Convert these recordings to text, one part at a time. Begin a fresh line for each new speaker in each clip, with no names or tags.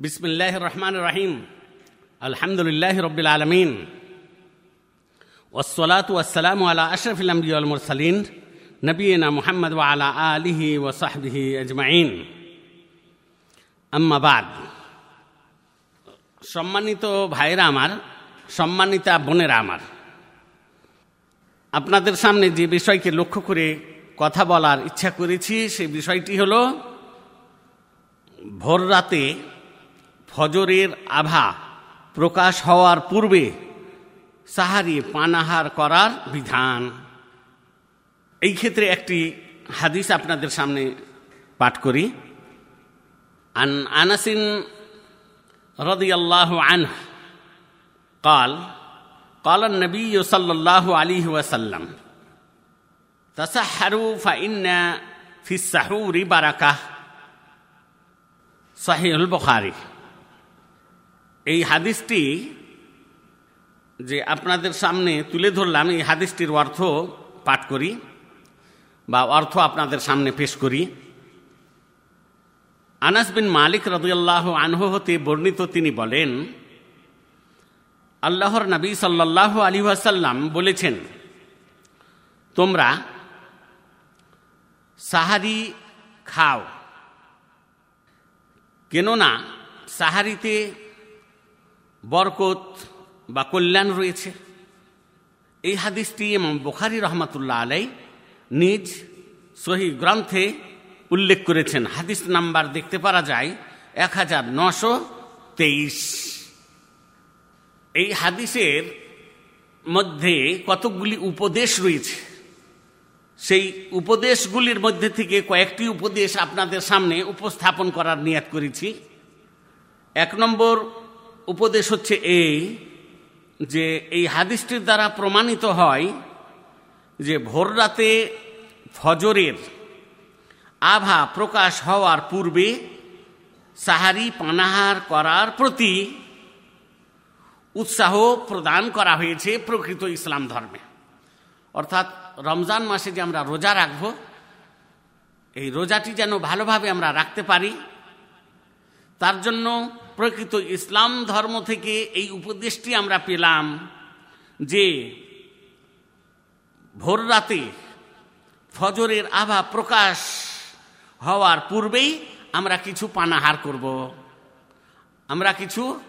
بسم الله الرحمن الرحيم الحمد لله رب العالمين والصلاة والسلام على أشرف الأنبياء والمرسلين نبينا محمد وعلى آله وصحبه أجمعين أما بعد সম্মানিত ভাইরা আমার সম্মানিতা বোনেরা আমার আপনাদের সামনে যে বিষয়কে লক্ষ্য করে কথা বলার ইচ্ছা করেছি সেই বিষয়টি হল ভোর রাতে ফজরের আভা প্রকাশ হওয়ার পূর্বে সাহারি পানাহার করার বিধান এই ক্ষেত্রে একটি হাদিস আপনাদের সামনে পাঠ করি আন আনাসিন رضي الله عنه قال قال النبي صلى الله عليه وسلم تسحروا فإن في السحور بركة صحيح البخاري এই হাদিসটি যে আপনাদের সামনে তুলে ধরলাম, এই হাদিসটির অর্থ পাঠ করি বা অর্থ আপনাদের সামনে পেশ করি। আনাস বিন মালিক রদুল্লাহ আনহ হতে বর্ণিত তিনি বলেন, আল্লাহর নবী সাল্লাহ আলী আসাল্লাম বলেছেন, তোমরা সাহারি খাও, কেননা সাহারিতে বরকত বা কল্যাণ রয়েছে। এই হাদিসটি এবং বোখারি রহমতুল্লাহ আলাই নিজ সহি গ্রন্থে উল্লেখ করেছেন। হাদিস নাম্বার দেখতে পারা যায় এক হাজার নশো তেইশ। এই হাদিসের মধ্যে কতকগুলি উপদেশ রয়েছে। সেই উপদেশগুলির মধ্যে থেকে কয়েকটি উপদেশ আপনাদের সামনে উপস্থাপন করার নিয়াত করেছি। এক নম্বর উপদেশ হচ্ছে এই যে এই হাদিসটির দ্বারা প্রমাণিত হয় যে ভোর রাতে ফজরের আভা প্রকাশ হওয়ার পূর্বে সাহারি পানাহার করার প্রতি উৎসাহ প্রদান করা হয়েছে প্রকৃত ইসলাম ধর্মে। অর্থাৎ রমজান মাসে যে আমরা রোজা রাখব, এই রোজাটি যেন ভালোভাবে আমরা রাখতে পারি, তার জন্য প্রকৃত ইসলাম ধর্ম থেকে এই উপদেশটি আমরা পেলাম যে ভোর রাতে ফজরের আভা প্রকাশ হওয়ার পূর্বেই আমরা কিছু পানাহার করব, আমরা কিছু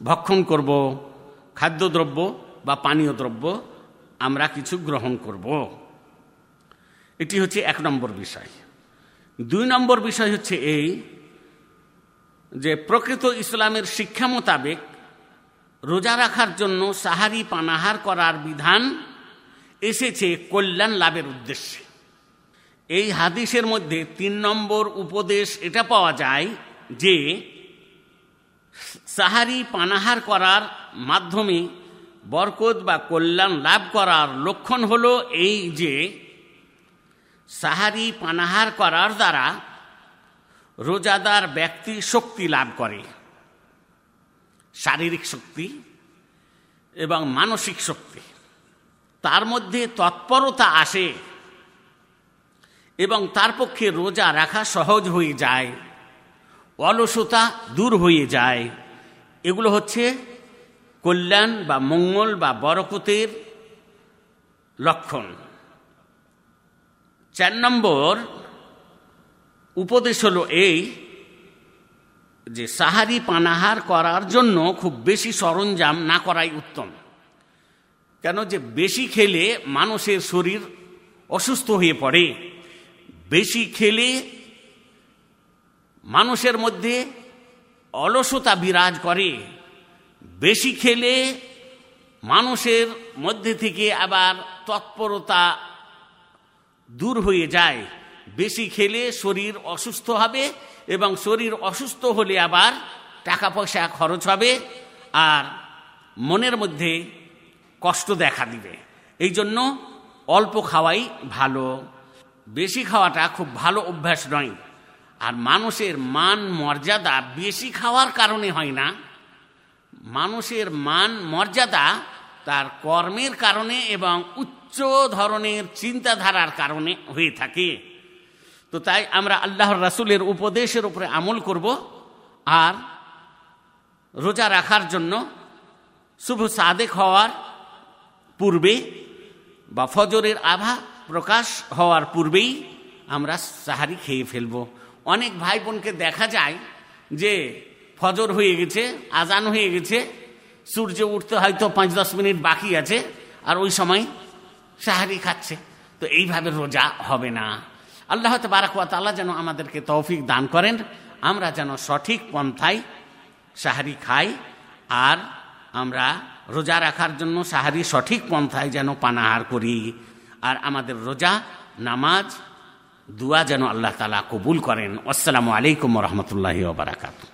ভক্ষণ করব, খাদ্যদ্রব্য বা পানীয় দ্রব্য আমরা কিছু গ্রহণ করব। এটি হচ্ছে এক নম্বর বিষয়। দুই নম্বর বিষয় হচ্ছে এই যে প্রকৃত ইসলামের শিক্ষা মোতাবেক রোজা রাখার জন্য সাহারি পানাহার করার বিধান এসেছে কল্যাণ লাভের উদ্দেশ্যে। এই হাদিসের মধ্যে তিন নম্বর উপদেশ এটা পাওয়া যায় যে সাহারি পানাহার করার মাধ্যমে বরকত বা কল্যাণ লাভ করার লক্ষণ হল এই যে সাহারি পানাহার করার দ্বারা রোজাদার ব্যক্তি শক্তি লাভ করে। শারীরিক শক্তি এবং মানসিক শক্তি। তার মধ্যে তৎপরতা আসে এবং তার পক্ষে রোজা রাখা সহজ হয়ে যায়, অলসতা দূর হয়ে যায়। এগুলো হচ্ছে কল্যাণ বা মঙ্গল বা বরকতের লক্ষণ। চার নম্বর উপদেশ হলো এই যে সাহারি পানাহার করার জন্য খুব বেশি সরঞ্জাম না করাই উত্তম। কেন যে বেশি খেলে মানুষের শরীর অসুস্থ হয়ে পড়ে। বেশি খেলে মানুষের মধ্যে অলসতা বিরাজ করে। বেশি খেলে মানুষের মধ্যে থেকে আবার তৎপরতা দূর হয়ে যায়। বেশি খেলে শরীর অসুস্থ হবে এবং শরীর অসুস্থ হলে আবার টাকা পয়সা খরচ হবে আর মনের মধ্যে কষ্ট দেখা দিবে। এই জন্য অল্প খাওয়াই ভালো। বেশি খাওয়াটা খুব ভালো অভ্যাস নয়। আর মানুষের মান মর্যাদা বেশি খাওয়ার কারণে হয় না। মানুষের মান মর্যাদা তার কর্মের কারণে এবং উচ্চ ধরনের চিন্তাধারার কারণে হয়ে থাকে। তো তাই আমরা আল্লাহর রাসুলের উপদেশের উপরে আমল করব আর রোজা রাখার জন্য শুভ সাদেক হওয়ার পূর্বে বা ফজরের আভা প্রকাশ হওয়ার পূর্বেই আমরা সাহারি খেয়ে ফেলব। অনেক ভাই বোনকে দেখা যায় যে ফজর হয়ে গেছে, আজান হয়ে গেছে, সূর্য উঠতে হয়তো পাঁচ দশ মিনিট বাকি আছে, আর ওই সময় সাহারি খাচ্ছে। তো এইভাবে রোজা হবে না। আল্লাহ বারাকুয়াত আল্লাহ যেন আমাদেরকে তৌফিক দান করেন, আমরা যেন সঠিক পন্থায় সাহারি খাই, আর আমরা রোজা রাখার জন্য সাহারি সঠিক পন্থায় যেন পানাহার করি, আর আমাদের রোজা, নামাজ, দুয়া যেন আল্লাহ তালা কবুল করেন। আসসালামু আলাইকুম রহমতুল্লাহ বারাকাতু